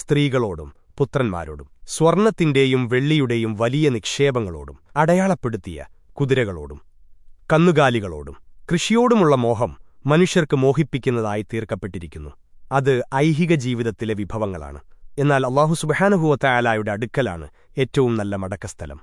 സ്ത്രീകളോടും പുത്രന്മാരോടും സ്വർണത്തിന്റെയും വെള്ളിയുടെയും വലിയ നിക്ഷേപങ്ങളോടും അടയാളപ്പെടുത്തിയ കുതിരകളോടും കന്നുകാലികളോടും കൃഷിയോടുമുള്ള മോഹം മനുഷ്യർക്ക് മോഹിപ്പിക്കുന്നതായി തീർക്കപ്പെട്ടിരിക്കുന്നു. അത് ഐഹിക ജീവിതത്തിലെ വിഭവങ്ങളാണ്. എന്നാൽ അള്ളാഹു സുബഹാനുഭൂവത്തായാലായുടെ അടുക്കലാണ് ഏറ്റവും നല്ല മടക്കസ്ഥലം.